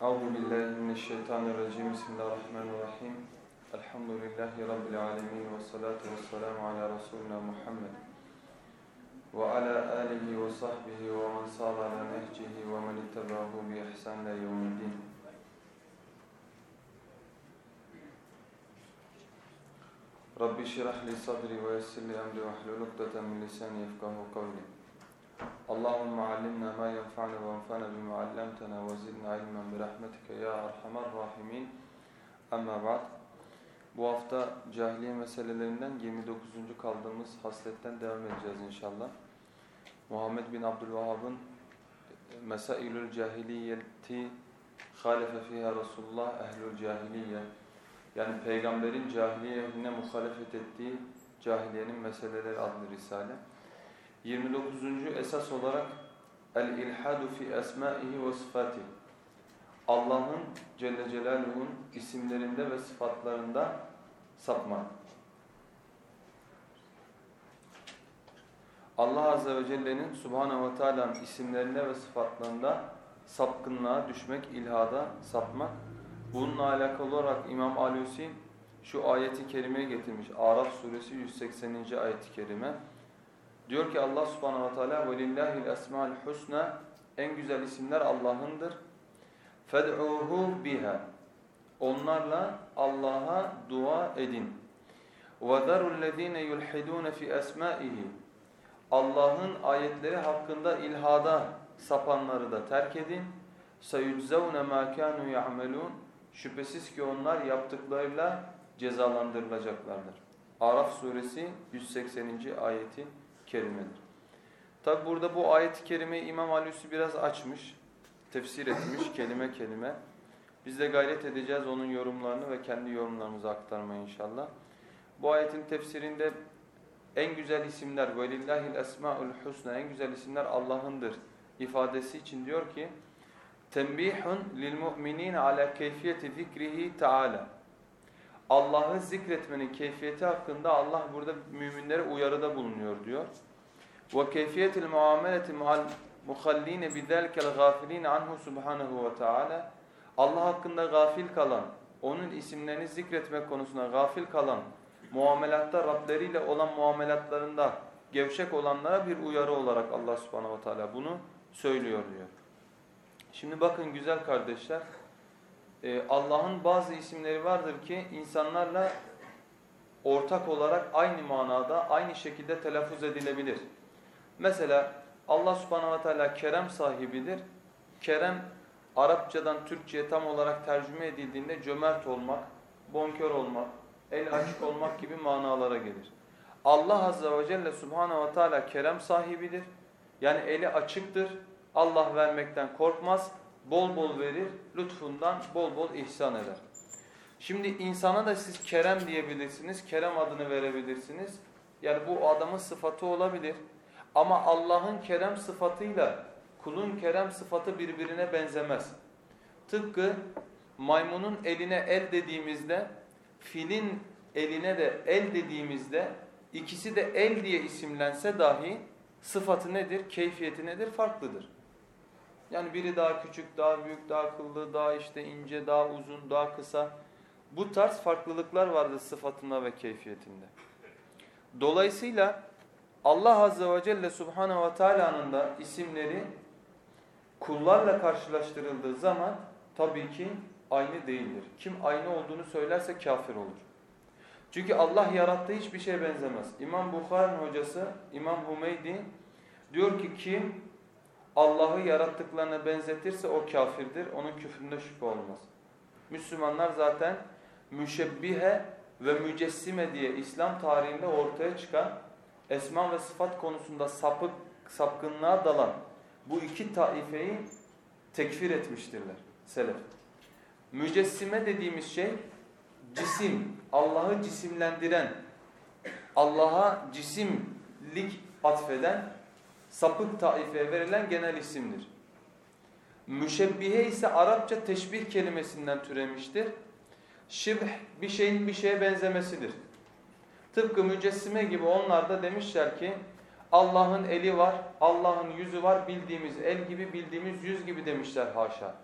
أعوذ بالله من الشيطان الرجيم. بسم الله الرحمن الرحيم. الحمد لله رب العالمين والصلاة والسلام على رسولنا محمد وعلى آله وصحبه ومن صار على نهجه ومن اتبعه بإحسان يوم الدين. رب اشرح لي صدري ويسر لي أمري واحلل عقدة من لساني يفقه قولي. Allahümme allimna ma yenfa'ne ve enfa'ne bima allamtena ve zidna ilmen birahmetike ya arhamar rahimin. Amma ba'd. Bu hafta cahiliye meselelerinden 29. kaldığımız hasletten devam edeceğiz inşallah. Muhammed bin Abdülvahhab'ın e, Mesailül Cahiliyeti halefe fiha Resulullah ehlül cahiliye yani peygamberin cahiliye ehline muhalefet ettiği cahiliyenin meseleleri adlı risale. 29. esas olarak el-ilhadu fi esmaihi ve sıfatih. Allah'ın Celle Celaluhu'nun isimlerinde ve sıfatlarında sapmak. Allah Azze ve Celle'nin Subhanahu ve Teala'nın isimlerinde ve sıfatlarında sapkınlığa düşmek, ilhada sapmak. Bununla alakalı olarak İmam Alusi şu ayeti kerimeyi getirmiş. Araf suresi 180. ayeti kerime. Diyor ki Allah subhanahu ve teala وَلِلَّهِ الْاَسْمَالِ husna En güzel isimler Allah'ındır. فَدْعُوهُ biha. Onlarla Allah'a dua edin. وَذَرُوا الَّذ۪ينَ يُلْحِدُونَ فِي أَسْمَائِهِ Allah'ın ayetleri hakkında ilhada sapanları da terk edin. سَيُجْزَوْنَ مَا كَانُوا يَعْمَلُونَ Şüphesiz ki onlar yaptıklarıyla cezalandırılacaklardır. Araf suresi 180. ayeti kerimedir. Tabi burada bu ayet-i kerimeyi İmam Alüsü biraz açmış, tefsir etmiş kelime kelime. Biz de gayret edeceğiz onun yorumlarını ve kendi yorumlarımızı aktarmaya inşallah. Bu ayetin tefsirinde en güzel isimler velillahil esmaul husna en güzel isimler Allah'ındır ifadesi için diyor ki Tembihun lil mu'minin ala keyfiyeti zikrihi taala. Allah'ı zikretmenin keyfiyeti hakkında Allah burada müminlere uyarıda bulunuyor diyor. Ve keyfiyetil muameleti muhal muhalline bidelkel gafilin anhu subhanahu ve taala. Allah hakkında gafil kalan, onun isimlerini zikretmek konusunda gafil kalan, muamelatta Rableriyle olan muamelatlarında gevşek olanlara bir uyarı olarak Allah subhanahu ve teala bunu söylüyor diyor. Şimdi bakın güzel kardeşler. Allah'ın bazı isimleri vardır ki insanlarla ortak olarak aynı manada, aynı şekilde telaffuz edilebilir. Mesela Allah subhanahu wa ta'ala kerem sahibidir. Kerem Arapçadan Türkçe'ye tam olarak tercüme edildiğinde cömert olmak, bonkör olmak, el açık olmak gibi manalara gelir. Allah azze ve celle subhanahu wa ta'ala kerem sahibidir. Yani eli açıktır. Allah vermekten korkmaz. Bol bol verir. Lütfundan bol bol ihsan eder. Şimdi insana da siz kerem diyebilirsiniz. Kerem adını verebilirsiniz. Yani bu adamın sıfatı olabilir. Ama Allah'ın kerem sıfatıyla kulun kerem sıfatı birbirine benzemez. Tıpkı maymunun eline el dediğimizde, filin eline de el dediğimizde ikisi de el diye isimlense dahi sıfatı nedir, keyfiyeti nedir farklıdır. Yani biri daha küçük, daha büyük, daha akıllı, daha işte ince, daha uzun, daha kısa. Bu tarz farklılıklar vardır sıfatında ve keyfiyetinde. Dolayısıyla Allah Azze ve Celle Subhanahu ve Teala'nın da isimleri kullarla karşılaştırıldığı zaman tabii ki aynı değildir. Kim aynı olduğunu söylerse kafir olur. Çünkü Allah yarattığı hiçbir şeye benzemez. İmam Bukhari'nin hocası İmam Humeydi diyor ki kim Allah'ı yarattıklarına benzetirse o kafirdir. Onun küfründe şüphe olmaz. Müslümanlar zaten müşebbihe ve mücessime diye İslam tarihinde ortaya çıkan esma ve sıfat konusunda sapık, sapkınlığa dalan bu iki taifeyi tekfir etmiştirler selef. Mücessime dediğimiz şey cisim, Allah'ı cisimlendiren, Allah'a cisimlik atfeden sapık taifeye verilen genel isimdir. Müşebbihe ise Arapça teşbih kelimesinden türemiştir. Şibh bir şeyin bir şeye benzemesidir. Tıpkı mücessime gibi onlar da demişler ki Allah'ın eli var, Allah'ın yüzü var, bildiğimiz el gibi, bildiğimiz yüz gibi demişler haşa.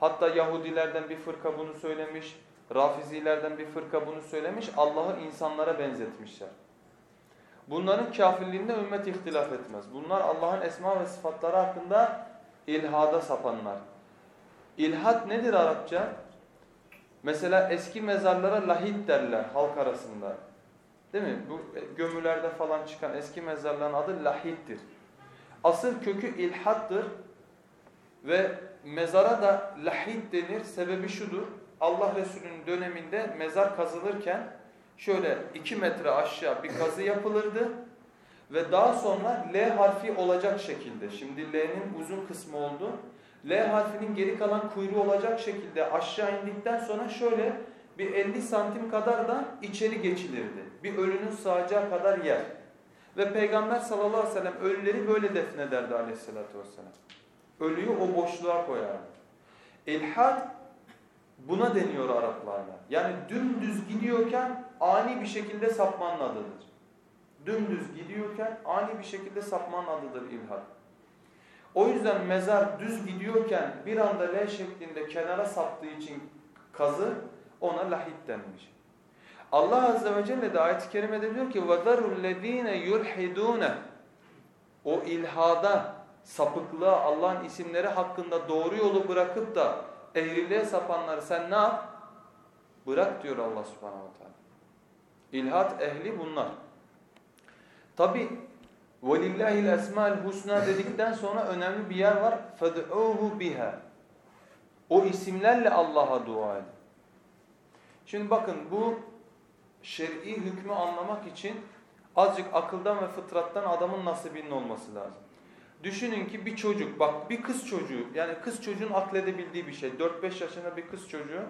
Hatta Yahudilerden bir fırka bunu söylemiş, Rafizilerden bir fırka bunu söylemiş, Allah'ı insanlara benzetmişler. Bunların kafirliğinde ümmet ihtilaf etmez. Bunlar Allah'ın esma ve sıfatları hakkında ilhada sapanlar. İlhat nedir Arapça? Mesela eski mezarlara lahit derler halk arasında. Değil mi? Bu gömülerde falan çıkan eski mezarların adı lahittir. Asıl kökü ilhattır ve mezara da lahit denir. Sebebi şudur. Allah Resulü'nün döneminde mezar kazılırken şöyle iki metre aşağı bir kazı yapılırdı ve daha sonra L harfi olacak şekilde, şimdi L'nin uzun kısmı oldu, L harfinin geri kalan kuyruğu olacak şekilde aşağı indikten sonra şöyle bir 50 santim kadar da içeri geçilirdi. Bir ölünün sığacağı kadar yer. Ve Peygamber sallallahu aleyhi ve sellem ölüleri böyle defnederdi aleyhissalatü vesselam. Ölüyü o boşluğa koyardı. İlhad buna deniyor Araplarda. Yani dümdüz gidiyorken ani bir şekilde sapmanın adıdır. Dümdüz gidiyorken ani bir şekilde sapmanın adıdır ilhad. O yüzden mezar düz gidiyorken bir anda L şeklinde kenara saptığı için kazı ona lahit denmiş. Allah Azze ve Celle de ayet-i kerimede diyor ki وَذَرُوا الَّذ۪ينَ يُلْحِدُونَ O ilhada, sapıklığa, Allah'ın isimleri hakkında doğru yolu bırakıp da eğriliğe sapanları sen ne yap? Bırak diyor Allah subhanahu wa ta'ala. İlhat ehli bunlar. Tabi وَلِلَّهِ الْاَسْمَاءِ الْحُسْنَى dedikten sonra önemli bir yer var. فَدْعُوهُ biha. O isimlerle Allah'a dua edin. Şimdi bakın bu şer'i hükmü anlamak için azıcık akıldan ve fıtrattan adamın nasibinin olması lazım. Düşünün ki bir çocuk, bak bir kız çocuğu, yani kız çocuğun akledebildiği bir şey. 4-5 yaşında bir kız çocuğu.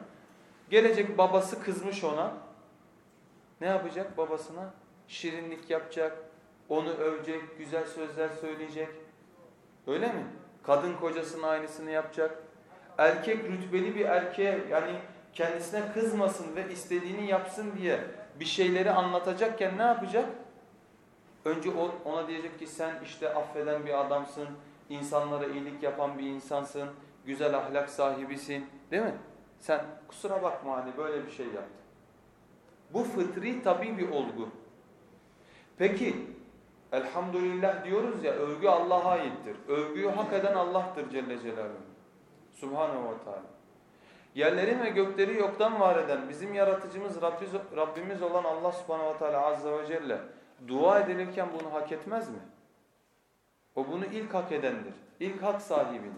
Gelecek babası kızmış ona. ne yapacak babasına? Şirinlik yapacak, onu övecek, güzel sözler söyleyecek. Öyle mi? Kadın kocasının aynısını yapacak. Erkek rütbeli bir erkeğe yani kendisine kızmasın ve istediğini yapsın diye bir şeyleri anlatacakken ne yapacak? Önce ona diyecek ki sen işte affeden bir adamsın, insanlara iyilik yapan bir insansın, güzel ahlak sahibisin değil mi? Sen kusura bakma hani böyle bir şey yaptın. Bu fıtri tabi bir olgu. Peki elhamdülillah diyoruz ya övgü Allah'a aittir. Övgüyü hak eden Allah'tır Celle Celaluhu. Subhanahu ve Teala. Yerlerin ve gökleri yoktan var eden bizim yaratıcımız Rabbimiz olan Allah subhanahu ve teala azze ve celle dua edilirken bunu hak etmez mi? O bunu ilk hak edendir. İlk hak sahibidir.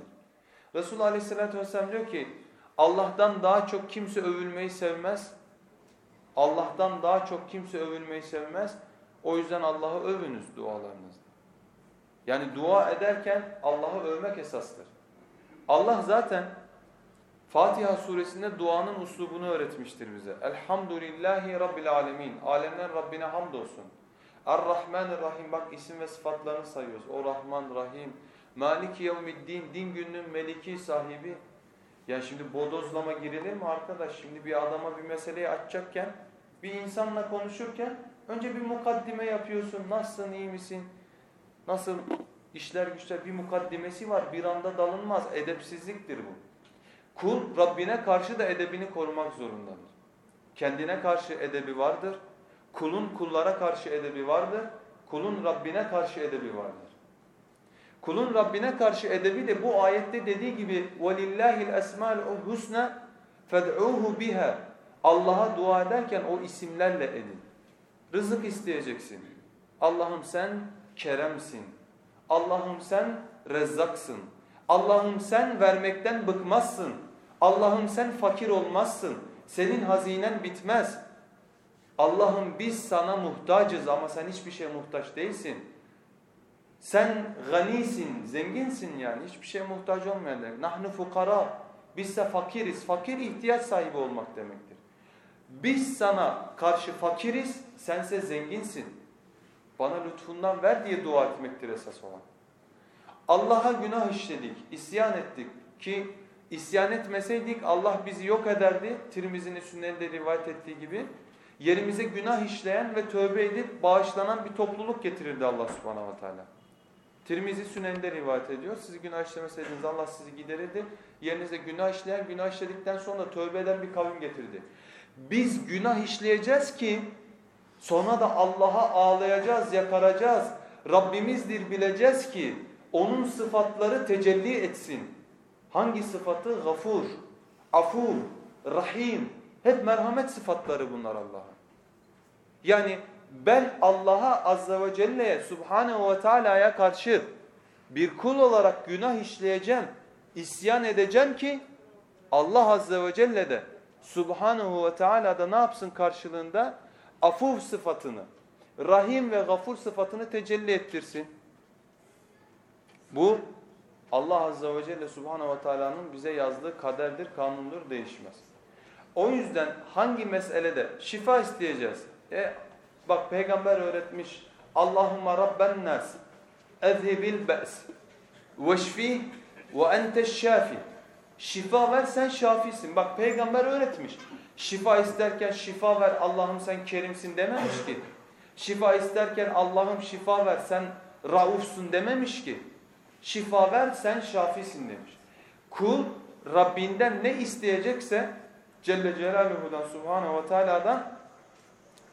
Resul aleyhissalatü vesselam diyor ki Allah'tan daha çok kimse övülmeyi sevmez. Allah'tan daha çok kimse övülmeyi sevmez. O yüzden Allah'ı övünüz dualarınızda. Yani dua ederken Allah'ı övmek esastır. Allah zaten Fatiha suresinde duanın uslubunu öğretmiştir bize. Elhamdülillahi Rabbil alemin. Alemler Rabbine hamdolsun. Er-Rahmanir-Rahim. Bak isim ve sıfatlarını sayıyoruz. O Rahman, Rahim. Maliki yevmiddin. Din gününün meliki sahibi. Ya şimdi bodozlama girilir mi arkadaş? Şimdi bir adama bir meseleyi açacakken, bir insanla konuşurken önce bir mukaddime yapıyorsun. Nasılsın, iyi misin? Nasıl işler güçler bir mukaddimesi var. Bir anda dalınmaz. Edepsizliktir bu. Kul Rabbine karşı da edebini korumak zorundadır. Kendine karşı edebi vardır. Kulun kullara karşı edebi vardır. Kulun Rabbine karşı edebi vardır. Kulun Rabbine karşı edebi de bu ayette dediği gibi وَلِلَّهِ الْاَسْمَاءُ الْحُسْنَى فَدْعُوهُ biha. Allah'a dua ederken o isimlerle edin. Rızık isteyeceksin. Allah'ım sen keremsin. Allah'ım sen rezzaksın. Allah'ım sen vermekten bıkmazsın. Allah'ım sen fakir olmazsın. Senin hazinen bitmez. Allah'ım biz sana muhtacız ama sen hiçbir şeye muhtaç değilsin. Sen ganisin, zenginsin yani hiçbir şeye muhtaç olmayan demek. Nahnu fukara. Bizse fakiriz. Fakir ihtiyaç sahibi olmak demektir. Biz sana karşı fakiriz, sense zenginsin. Bana lütfundan ver diye dua etmektir esas olan. Allah'a günah işledik, isyan ettik ki isyan etmeseydik Allah bizi yok ederdi. Tirmizi'nin sünnetinde rivayet ettiği gibi. Yerimize günah işleyen ve tövbe edip bağışlanan bir topluluk getirirdi Allah subhanahu wa ta'ala. Tirmizi Sünen'de rivayet ediyor. Sizi günah işlemeseydiniz Allah sizi giderirdi. Yerinize günah işleyen, günah işledikten sonra tövbe eden bir kavim getirdi. Biz günah işleyeceğiz ki sonra da Allah'a ağlayacağız, yakaracağız. Rabbimizdir bileceğiz ki onun sıfatları tecelli etsin. Hangi sıfatı? Gafur, afur, rahim. Hep merhamet sıfatları bunlar Allah'a. Yani ben Allah'a azze ve celle'ye subhanehu ve teala'ya karşı bir kul olarak günah işleyeceğim, isyan edeceğim ki Allah azze ve celle de subhanehu ve teala da ne yapsın karşılığında? Afuv sıfatını, rahim ve gafur sıfatını tecelli ettirsin. Bu Allah azze ve celle subhanehu ve teala'nın bize yazdığı kaderdir, kanundur, değişmez. O yüzden hangi meselede şifa isteyeceğiz? E, bak peygamber öğretmiş. Allahümme rabben nas ezhibil be's veşfi ve enteş şafi. Şifa ver sen şafisin. Bak peygamber öğretmiş. Şifa isterken şifa ver Allah'ım sen kerimsin dememiş ki. Şifa isterken Allah'ım şifa ver sen raufsun dememiş ki. Şifa ver sen şafisin demiş. Kul Rabbinden ne isteyecekse Celle Celaluhu'dan Subhanahu ve Teala'dan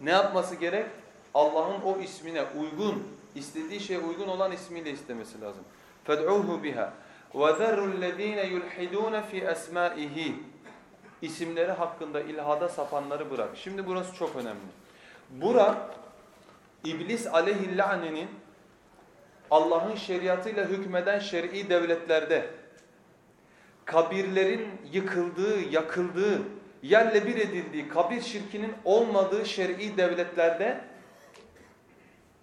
ne yapması gerek? Allah'ın o ismine uygun, istediği şeye uygun olan ismiyle istemesi lazım. فَدْعُوهُ بِهَا وَذَرُّ الَّذ۪ينَ يُلْحِدُونَ فِي أَسْمَائِهِ İsimleri hakkında ilhada sapanları bırak. Şimdi burası çok önemli. Bura İblis aleyhillânenin Allah'ın şeriatıyla hükmeden şer'i devletlerde kabirlerin yıkıldığı, yakıldığı, yerle bir edildiği, kabir şirkinin olmadığı şer'i devletlerde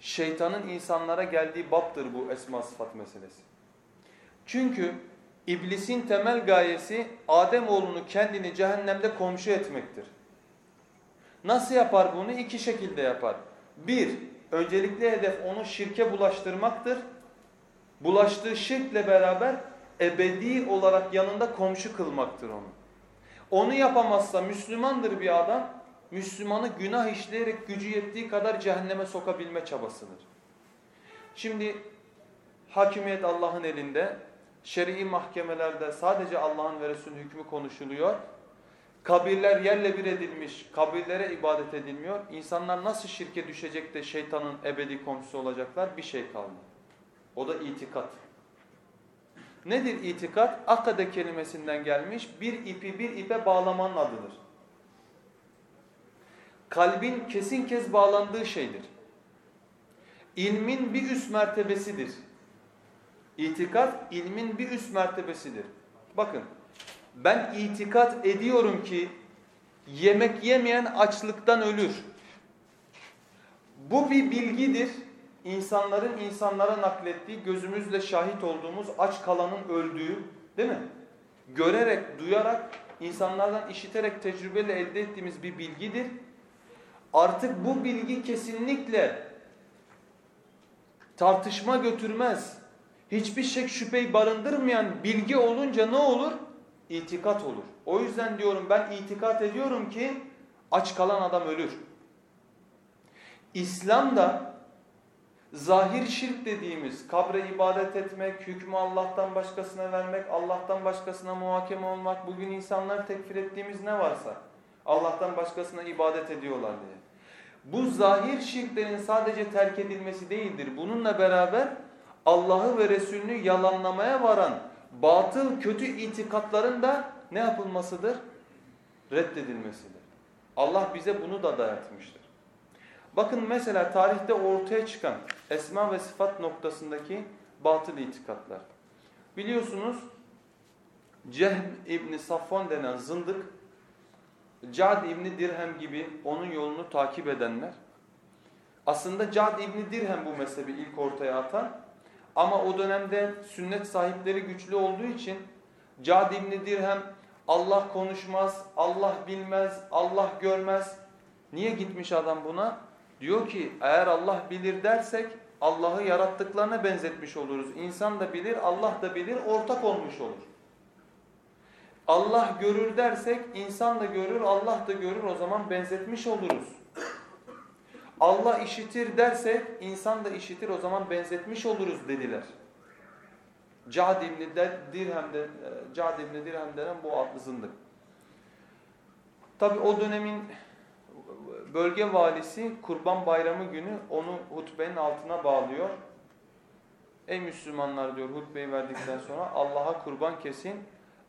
şeytanın insanlara geldiği baptır bu esma sıfat meselesi. Çünkü iblisin temel gayesi Adem oğlunu kendini cehennemde komşu etmektir. Nasıl yapar bunu? İki şekilde yapar. Bir, öncelikli hedef onu şirke bulaştırmaktır. Bulaştığı şirkle beraber ebedi olarak yanında komşu kılmaktır onu. Onu yapamazsa Müslümandır bir adam, Müslümanı günah işleyerek gücü yettiği kadar cehenneme sokabilme çabasıdır. Şimdi hakimiyet Allah'ın elinde, şer'i mahkemelerde sadece Allah'ın ve Resulünün hükmü konuşuluyor. Kabirler yerle bir edilmiş, kabirlere ibadet edilmiyor. İnsanlar nasıl şirke düşecek de şeytanın ebedi komşusu olacaklar? Bir şey kalmadı. O da itikat. Nedir itikat? Akade kelimesinden gelmiş bir ipi bir ipe bağlamanın adıdır. Kalbin kesin kez bağlandığı şeydir. İlmin bir üst mertebesidir. İtikat ilmin bir üst mertebesidir. Bakın ben itikat ediyorum ki yemek yemeyen açlıktan ölür. Bu bir bilgidir insanların insanlara naklettiği, gözümüzle şahit olduğumuz aç kalanın öldüğü değil mi? Görerek, duyarak, insanlardan işiterek, tecrübeyle elde ettiğimiz bir bilgidir. Artık bu bilgi kesinlikle tartışma götürmez. Hiçbir şek şüpheyi barındırmayan bilgi olunca ne olur? İtikat olur. O yüzden diyorum ben itikat ediyorum ki aç kalan adam ölür. İslam'da Zahir şirk dediğimiz kabre ibadet etmek, hükmü Allah'tan başkasına vermek, Allah'tan başkasına muhakeme olmak, bugün insanlar tekfir ettiğimiz ne varsa Allah'tan başkasına ibadet ediyorlar diye. Bu zahir şirklerin sadece terk edilmesi değildir. Bununla beraber Allah'ı ve Resulünü yalanlamaya varan batıl kötü itikatların da ne yapılmasıdır? Reddedilmesidir. Allah bize bunu da dayatmıştır. Bakın mesela tarihte ortaya çıkan esma ve sıfat noktasındaki batıl itikatlar. Biliyorsunuz Cehm İbni Safvan denen zındık, Cad İbni Dirhem gibi onun yolunu takip edenler. Aslında Cad İbni Dirhem bu mezhebi ilk ortaya atan ama o dönemde sünnet sahipleri güçlü olduğu için Cad İbni Dirhem Allah konuşmaz, Allah bilmez, Allah görmez. Niye gitmiş adam buna? Diyor ki eğer Allah bilir dersek Allah'ı yarattıklarına benzetmiş oluruz. İnsan da bilir, Allah da bilir, ortak olmuş olur. Allah görür dersek insan da görür, Allah da görür o zaman benzetmiş oluruz. Allah işitir dersek insan da işitir o zaman benzetmiş oluruz dediler. Cad İbni Dirhem'de Cad İbni Dirhem denen bu adlı zındık. Tabi o dönemin bölge valisi Kurban Bayramı günü onu hutbenin altına bağlıyor. Ey Müslümanlar diyor hutbeyi verdikten sonra Allah'a kurban kesin.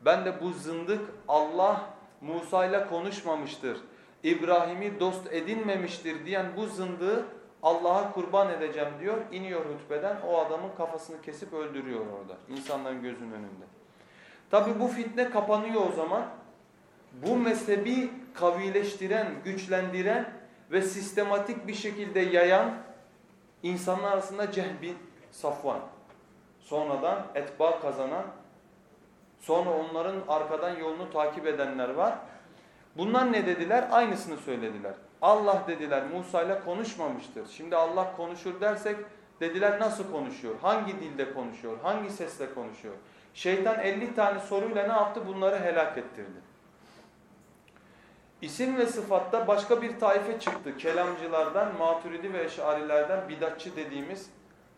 Ben de bu zındık Allah Musa ile konuşmamıştır. İbrahim'i dost edinmemiştir diyen bu zındığı Allah'a kurban edeceğim diyor. İniyor hutbeden o adamın kafasını kesip öldürüyor orada insanların gözünün önünde. Tabi bu fitne kapanıyor o zaman. Bu mezhebi kavileştiren, güçlendiren ve sistematik bir şekilde yayan insanlar arasında Cehbin Safvan. Sonradan etba kazanan, sonra onların arkadan yolunu takip edenler var. Bunlar ne dediler? Aynısını söylediler. Allah dediler Musa ile konuşmamıştır. Şimdi Allah konuşur dersek dediler nasıl konuşuyor? Hangi dilde konuşuyor? Hangi sesle konuşuyor? Şeytan 50 tane soruyla ne yaptı? Bunları helak ettirdi. İsim ve sıfatta başka bir taife çıktı. Kelamcılardan, maturidi ve eşarilerden bidatçı dediğimiz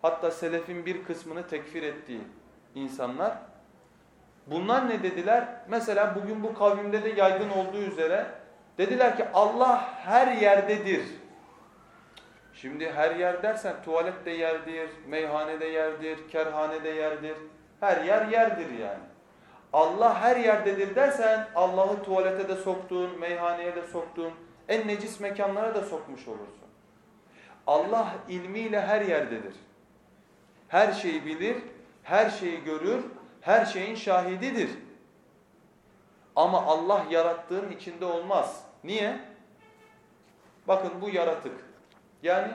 hatta selefin bir kısmını tekfir ettiği insanlar. Bunlar ne dediler? Mesela bugün bu kavimde de yaygın olduğu üzere dediler ki Allah her yerdedir. Şimdi her yer dersen tuvalet de yerdir, meyhane de yerdir, kerhane de yerdir. Her yer yerdir yani. Allah her yerdedir dersen Allah'ı tuvalete de soktun, meyhaneye de soktun, en necis mekanlara da sokmuş olursun. Allah ilmiyle her yerdedir. Her şeyi bilir, her şeyi görür, her şeyin şahididir. Ama Allah yarattığın içinde olmaz. Niye? Bakın bu yaratık. Yani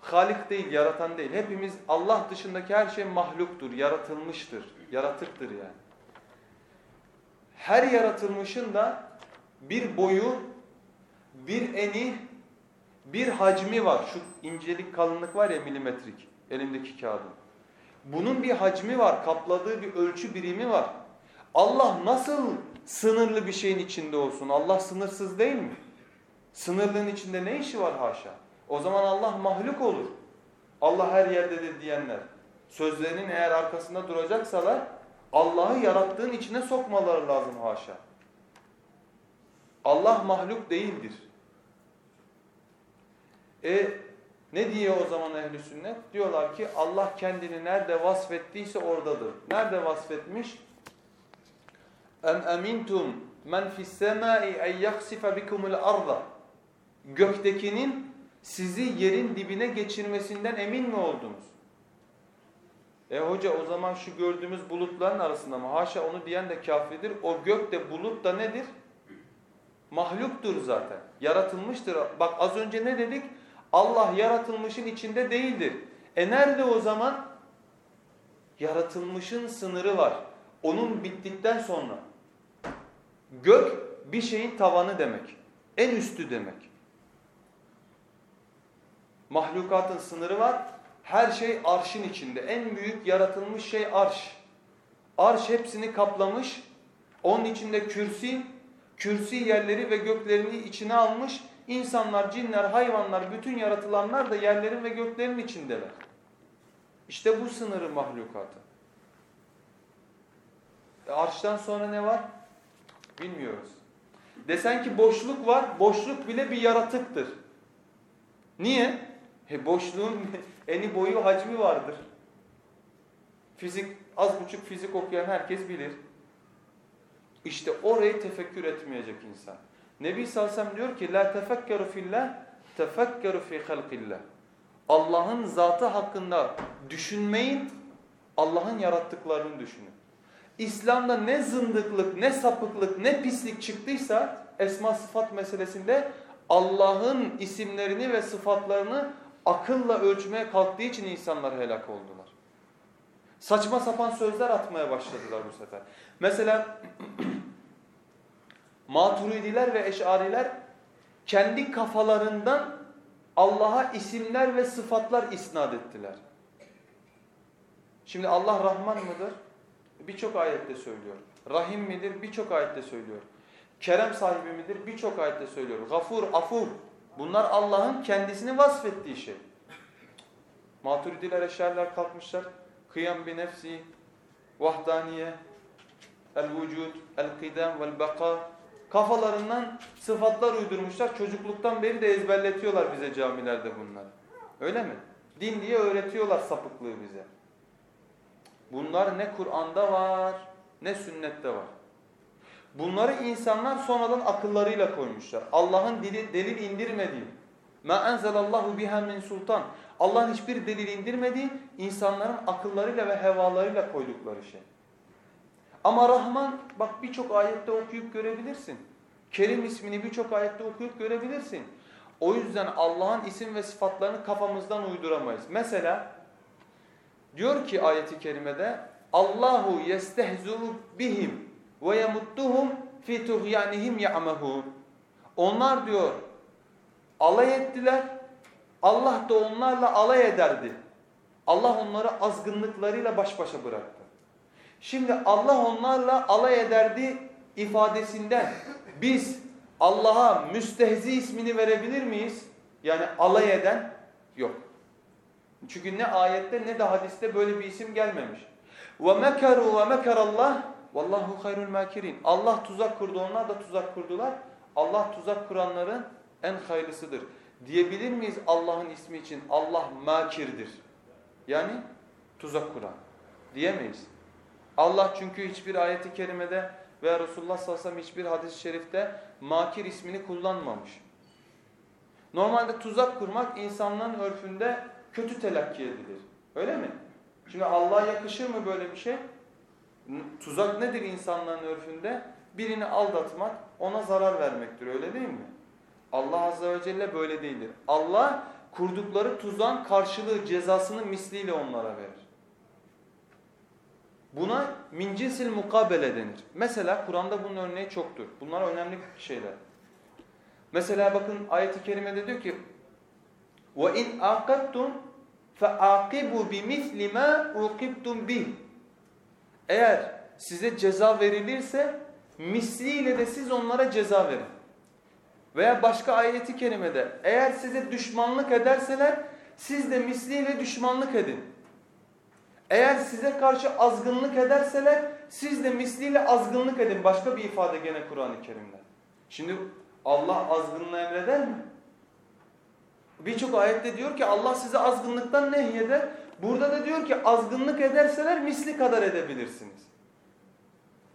Halik değil, yaratan değil. Hepimiz Allah dışındaki her şey mahluktur, yaratılmıştır, yaratıktır yani. Her yaratılmışın da bir boyu, bir eni, bir hacmi var. Şu incelik, kalınlık var ya milimetrik elimdeki kağıdın. Bunun bir hacmi var, kapladığı bir ölçü birimi var. Allah nasıl sınırlı bir şeyin içinde olsun? Allah sınırsız değil mi? Sınırlığın içinde ne işi var haşa? O zaman Allah mahluk olur. Allah her yerdedir diyenler. Sözlerinin eğer arkasında duracaksalar Allah'ı yarattığın içine sokmaları lazım haşa. Allah mahluk değildir. E ne diyor o zaman ehli sünnet? Diyorlar ki Allah kendini nerede vasfettiyse oradadır. Nerede vasfetmiş? Em emintum men fis semai en yaksife bikumul arda. Göktekinin sizi yerin dibine geçirmesinden emin mi oldunuz? E hoca o zaman şu gördüğümüz bulutların arasında mı? Haşa onu diyen de kafirdir. O gök de bulut da nedir? Mahluktur zaten. Yaratılmıştır. Bak az önce ne dedik? Allah yaratılmışın içinde değildir. E nerede o zaman? Yaratılmışın sınırı var. Onun bittikten sonra. Gök bir şeyin tavanı demek. En üstü demek. Mahlukatın sınırı var. Her şey arşın içinde. En büyük yaratılmış şey arş. Arş hepsini kaplamış. Onun içinde kürsi, kürsi yerleri ve göklerini içine almış. İnsanlar, cinler, hayvanlar, bütün yaratılanlar da yerlerin ve göklerin içindeler. İşte bu sınırı mahlukatı. E arştan sonra ne var? Bilmiyoruz. Desen ki boşluk var, boşluk bile bir yaratıktır. Niye? E boşluğun eni boyu hacmi vardır. Fizik, az buçuk fizik okuyan herkes bilir. İşte orayı tefekkür etmeyecek insan. Nebi Salsam diyor ki la tefekkeru fillah tefekkeru fi halqillah. Allah'ın zatı hakkında düşünmeyin, Allah'ın yarattıklarını düşünün. İslam'da ne zındıklık, ne sapıklık, ne pislik çıktıysa esma sıfat meselesinde Allah'ın isimlerini ve sıfatlarını akılla ölçmeye kalktığı için insanlar helak oldular. Saçma sapan sözler atmaya başladılar bu sefer. Mesela Maturidiler ve Eş'ariler kendi kafalarından Allah'a isimler ve sıfatlar isnat ettiler. Şimdi Allah Rahman mıdır? Birçok ayette söylüyor. Rahim midir? Birçok ayette söylüyor. Kerem sahibi midir? Birçok ayette söylüyor. Gafur, afur. Bunlar Allah'ın kendisini vasfettiği şey. Maturidiler, eşyarlar kalkmışlar. Kıyam bi nefsi, vahdaniye, el-vücud, el-kidam vel-beka. Kafalarından sıfatlar uydurmuşlar. Çocukluktan beri de ezberletiyorlar bize camilerde bunları. Öyle mi? Din diye öğretiyorlar sapıklığı bize. Bunlar ne Kur'an'da var ne sünnette var. Bunları insanlar sonradan akıllarıyla koymuşlar. Allah'ın delil indirmediği, ma enzelallahu biha min sultan. Allah'ın hiçbir delil indirmediği insanların akıllarıyla ve hevalarıyla koydukları şey. Ama Rahman bak birçok ayette okuyup görebilirsin. Kerim ismini birçok ayette okuyup görebilirsin. O yüzden Allah'ın isim ve sıfatlarını kafamızdan uyduramayız. Mesela diyor ki ayeti kerimede Allahu yestehzu bihim ve yemuttuhum fi tuğyanihim ya'mehun. Onlar diyor alay ettiler. Allah da onlarla alay ederdi. Allah onları azgınlıklarıyla baş başa bıraktı. Şimdi Allah onlarla alay ederdi ifadesinden biz Allah'a müstehzi ismini verebilir miyiz? Yani alay eden yok. Çünkü ne ayette ne de hadiste böyle bir isim gelmemiş. وَمَكَرُوا وَمَكَرَ اللّٰهِ Vallahu hayrul makirin. Allah tuzak kurdu, onlar da tuzak kurdular. Allah tuzak kuranların en hayırlısıdır. Diyebilir miyiz Allah'ın ismi için? Allah makirdir. Yani tuzak kuran. Diyemeyiz. Allah çünkü hiçbir ayeti kerimede veya Resulullah sallallahu aleyhi ve sellem hiçbir hadis-i şerifte makir ismini kullanmamış. Normalde tuzak kurmak insanların örfünde kötü telakki edilir. Öyle mi? Şimdi Allah'a yakışır mı böyle bir şey? Tuzak nedir insanların örfünde? Birini aldatmak, ona zarar vermektir öyle değil mi? Allah Azze ve Celle böyle değildir. Allah kurdukları tuzağın karşılığı cezasını misliyle onlara verir. Buna mincinsil mukabele denir. Mesela Kur'an'da bunun örneği çoktur. Bunlar önemli şeyler. Mesela bakın ayet-i kerimede diyor ki وَاِنْ اَعْقَبْتُمْ فَاَعْقِبُوا بِمِثْلِ مَا اُقِبْتُمْ بِهِ eğer size ceza verilirse misliyle de siz onlara ceza verin. Veya başka ayeti kerimede eğer size düşmanlık ederseler siz de misliyle düşmanlık edin. Eğer size karşı azgınlık ederseler siz de misliyle azgınlık edin. Başka bir ifade gene Kur'an-ı Kerim'de. Şimdi Allah azgınlığı emreder mi? Birçok ayette diyor ki Allah size azgınlıktan nehyeder. Burada da diyor ki azgınlık ederseler misli kadar edebilirsiniz.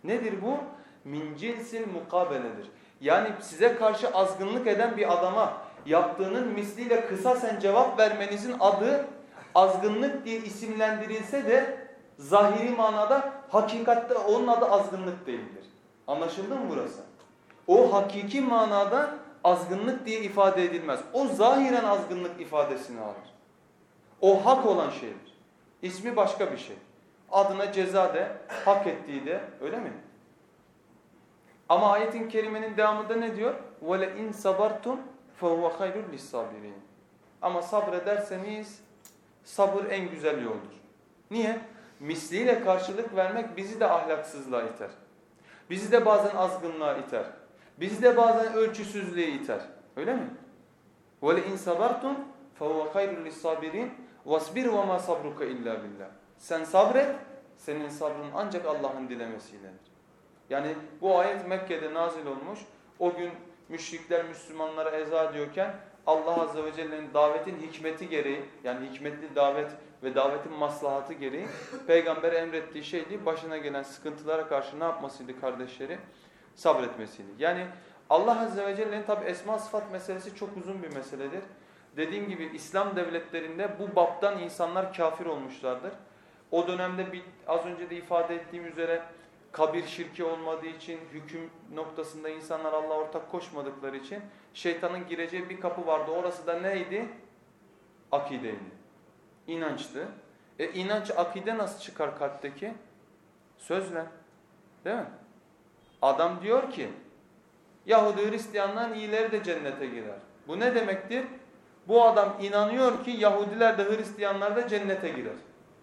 Nedir bu? Min cinsil mukabeledir. Yani size karşı azgınlık eden bir adama yaptığının misliyle kısasen cevap vermenizin adı azgınlık diye isimlendirilse de zahiri manada hakikatte onun adı azgınlık değildir. Anlaşıldı mı burası? O hakiki manada azgınlık diye ifade edilmez. O zahiren azgınlık ifadesini alır. O hak olan şeydir. İsmi başka bir şey. Adına ceza de, hak ettiği de öyle mi? Ama ayetin kerimenin devamında ne diyor? وَلَاِنْ صَبَرْتُمْ فَهُوَ خَيْرٌ لِلصَّابِرِينَ Ama sabrederseniz sabır en güzel yoldur. Niye? Misliyle karşılık vermek bizi de ahlaksızlığa iter. Bizi de bazen azgınlığa iter. Bizi de bazen ölçüsüzlüğe iter. Öyle mi? وَلَاِنْ صَبَرْتُمْ فَهُوَ خَيْرٌ لِلصَّابِرِينَ وَاسْبِرْ وَمَا صَبْرُكَ اِلَّا بِاللّٰهِ Sen sabret, senin sabrın ancak Allah'ın dilemesiyledir. Yani bu ayet Mekke'de nazil olmuş. O gün müşrikler Müslümanlara eza diyorken Allah Azze ve Celle'nin davetin hikmeti gereği yani hikmetli davet ve davetin maslahatı gereği peygambere emrettiği şeydi. Başına gelen sıkıntılara karşı ne yapmasıydı kardeşleri? Sabretmesiydi. Yani Allah Azze ve Celle'nin tabi esma sıfat meselesi çok uzun bir meseledir. Dediğim gibi İslam devletlerinde bu baptan insanlar kafir olmuşlardır. O dönemde bir, az önce de ifade ettiğim üzere kabir şirki olmadığı için, hüküm noktasında insanlar Allah'a ortak koşmadıkları için şeytanın gireceği bir kapı vardı. Orası da neydi? Akideydi. İnançtı. E inanç, akide nasıl çıkar kalpteki? Sözle. Değil mi? Adam diyor ki Yahudi Hristiyanların iyileri de cennete girer. Bu ne demektir? Bu adam inanıyor ki Yahudiler de Hristiyanlar da cennete girer.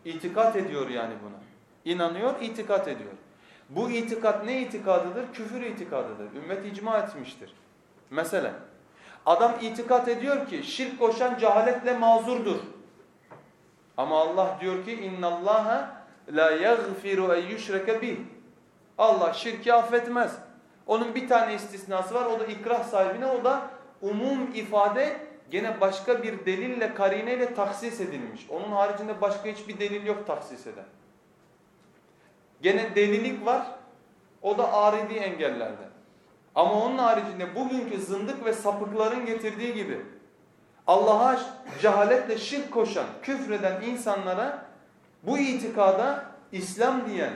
İtikat ediyor yani buna. İnanıyor, itikat ediyor. Bu itikat ne itikadıdır? Küfür itikadıdır. Ümmet icma etmiştir. Mesela adam itikat ediyor ki şirk koşan cehaletle mazurdur. Ama Allah diyor ki innallaha la yaghfiru en yushraka bih. Allah şirki affetmez. Onun bir tane istisnası var. O da ikrah sahibine. O da umum ifade gene başka bir delille, karineyle taksis edilmiş. Onun haricinde başka hiçbir delil yok taksis eden. Gene delilik var. O da aridi engellerde. Ama onun haricinde bugünkü zındık ve sapıkların getirdiği gibi Allah'a cehaletle şirk koşan, küfreden insanlara bu itikada İslam diyen,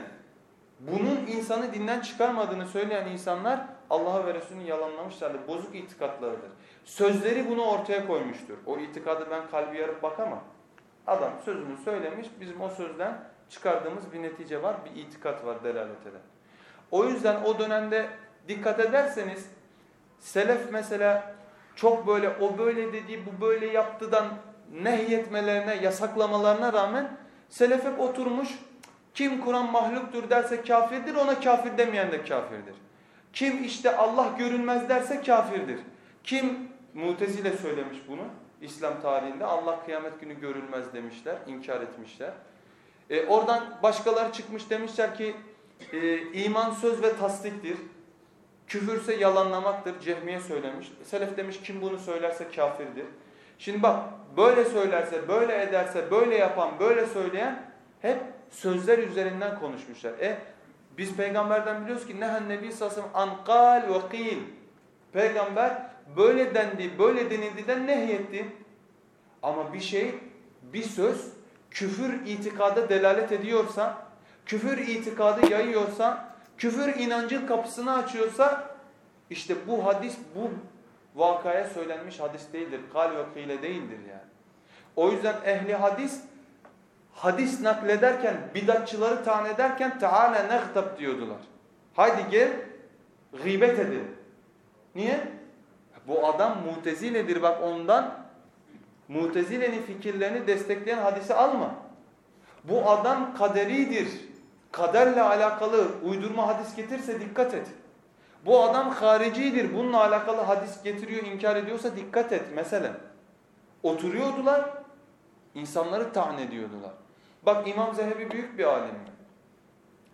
bunun insanı dinden çıkarmadığını söyleyen insanlar Allah'a ve Resulünü yalanlamışlardır. Bozuk itikatlarıdır. Sözleri bunu ortaya koymuştur. O itikadı ben kalbi yarıp bakamam. Adam sözünü söylemiş, bizim o sözden çıkardığımız bir netice var, bir itikat var delalet eden. O yüzden o dönemde dikkat ederseniz selef mesela çok böyle o böyle dediği bu böyle yaptıdan nehyetmelerine, yasaklamalarına rağmen selef hep oturmuş kim Kur'an mahluktur derse kafirdir ona kafir demeyen de kafirdir. Kim işte Allah görünmez derse kafirdir. Kim Mutezile söylemiş bunu İslam tarihinde Allah kıyamet günü görülmez demişler, inkar etmişler. E, oradan başkaları çıkmış demişler ki e, iman söz ve tasdiktir. Küfürse yalanlamaktır. Cehmiye söylemiş. Selef demiş kim bunu söylerse kafirdir. Şimdi bak böyle söylerse, böyle ederse, böyle yapan, böyle söyleyen hep sözler üzerinden konuşmuşlar. E biz peygamberden biliyoruz ki nehen nebi sallallahu ankal ve kil. Peygamber böyle dendi, böyle denildiğinden nehyetti. Ama bir şey, bir söz küfür itikada delalet ediyorsa, küfür itikadı yayıyorsa, küfür inancın kapısını açıyorsa işte bu hadis bu vakaya söylenmiş hadis değildir. Kal ve kıyle değildir yani. O yüzden ehli hadis hadis naklederken, bidatçıları tan ederken Teala nehtab diyordular. Haydi gel gıybet edelim. Niye? Bu adam muteziledir bak ondan mutezilenin fikirlerini destekleyen hadisi alma. Bu adam kaderidir. Kaderle alakalı uydurma hadis getirse dikkat et. Bu adam haricidir. Bununla alakalı hadis getiriyor, inkar ediyorsa dikkat et mesela. Oturuyordular, insanları ta'n ediyordular. Bak İmam Zehebi büyük bir alim.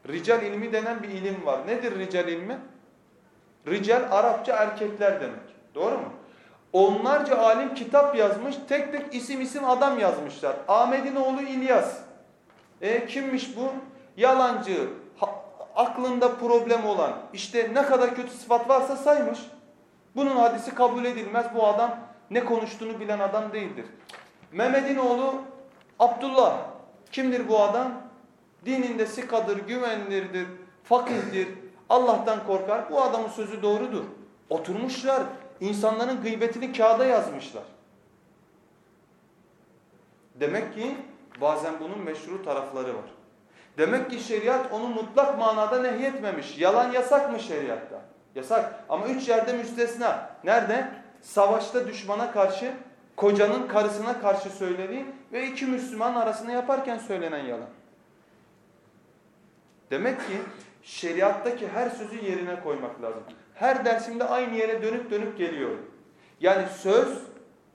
Rical ilmi denen bir ilim var. Nedir rical ilmi? Rical Arapça erkekler demek. Doğru mu? Onlarca alim kitap yazmış. Tek tek isim isim adam yazmışlar. Ahmet'in oğlu İlyas. E kimmiş bu? Yalancı, aklında problem olan, işte ne kadar kötü sıfat varsa saymış. Bunun hadisi kabul edilmez. Bu adam ne konuştuğunu bilen adam değildir. Mehmet'in oğlu Abdullah. Kimdir bu adam? Dininde sikadır, güvenilirdir, fakihdir, Allah'tan korkar. Bu adamın sözü doğrudur. Oturmuşlar, insanların gıybetini kağıda yazmışlar. Demek ki bazen bunun meşru tarafları var. Demek ki şeriat onu mutlak manada nehyetmemiş. Yalan yasak mı şeriatta? Yasak. Ama üç yerde müstesna. Nerede? Savaşta düşmana karşı, kocanın karısına karşı söylediği ve iki Müslüman arasında yaparken söylenen yalan. Demek ki şeriattaki her sözü yerine koymak lazım. Her dersimde aynı yere dönüp dönüp geliyorum. Yani söz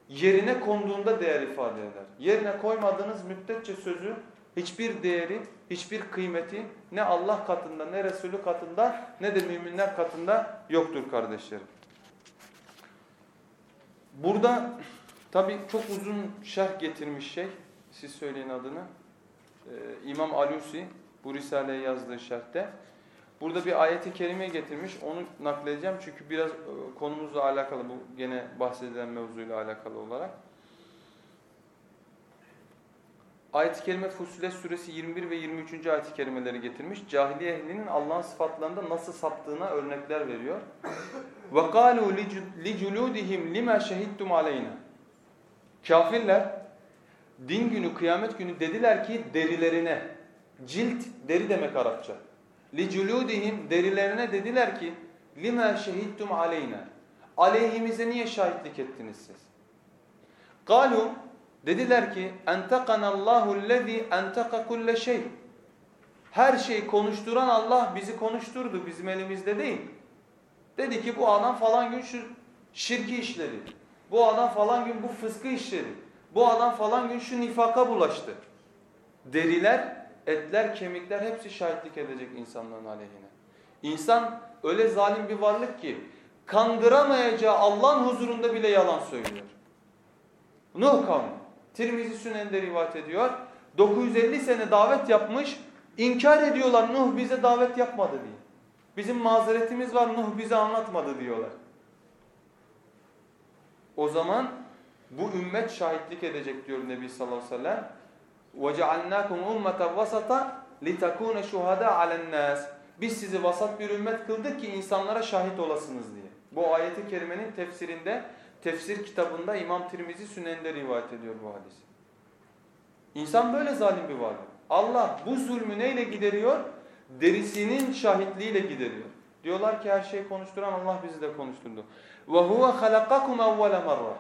yerine konduğunda değer ifade eder. Yerine koymadığınız müddetçe sözü hiçbir değeri, hiçbir kıymeti ne Allah katında, ne Resulü katında, ne de müminler katında yoktur kardeşlerim. Burada tabi çok uzun şerh getirmiş şey, siz söyleyin adını. Ee, İmam Alusi bu Risale'ye yazdığı şerhte. Burada bir ayeti kerime getirmiş, onu nakledeceğim çünkü biraz konumuzla alakalı, bu gene bahsedilen mevzuyla alakalı olarak. Ayet-i Kerime Fussilet suresi 21 ve 23. ayet-i kerimeleri getirmiş. Cahiliye ehlinin Allah'ın sıfatlarında nasıl saptığına örnekler veriyor. وَقَالُوا لِجُلُودِهِمْ لِمَا شَهِدْتُمْ عَلَيْنَا Kafirler din günü, kıyamet günü dediler ki derilerine, cilt deri demek Arapça. لِجُلُودِهِمْ derilerine dediler ki لِمَا شَهِدْتُمْ عَلَيْنَا Aleyhimize niye şahitlik ettiniz siz? قَالُوا Dediler ki اَنْتَقَنَ اللّٰهُ الَّذ۪ي اَنْتَقَ كُلَّ şey. Her şeyi konuşturan Allah bizi konuşturdu, bizim elimizde değil. Dedi ki bu adam falan gün şu şirki işledi. Bu adam falan gün bu fıskı işledi. Bu adam falan gün şu nifaka bulaştı. Deriler, etler, kemikler hepsi şahitlik edecek insanların aleyhine. İnsan öyle zalim bir varlık ki kandıramayacağı Allah'ın huzurunda bile yalan söylüyor. Nuh kavmi. Tirmizi Sünen'de rivayet ediyor. 950 sene davet yapmış. inkar ediyorlar Nuh bize davet yapmadı diye. Bizim mazeretimiz var Nuh bize anlatmadı diyorlar. O zaman bu ümmet şahitlik edecek diyor Nebi sallallahu aleyhi ve sellem. وَجَعَلْنَاكُمْ اُمَّةً وَسَطًا لِتَكُونَ شُهَدَى عَلَى النَّاسِ Biz sizi vasat bir ümmet kıldık ki insanlara şahit olasınız diye. Bu ayeti kerimenin tefsirinde, tefsir kitabında İmam Tirmizi Sünen'de rivayet ediyor bu hadisi. İnsan böyle zalim bir varlık. Allah bu zulmü neyle gideriyor? Derisinin şahitliğiyle gideriyor. Diyorlar ki her şeyi konuşturan Allah bizi de konuşturdu. وَهُوَ خَلَقَكُمْ اَوَّلَ مَرَّةً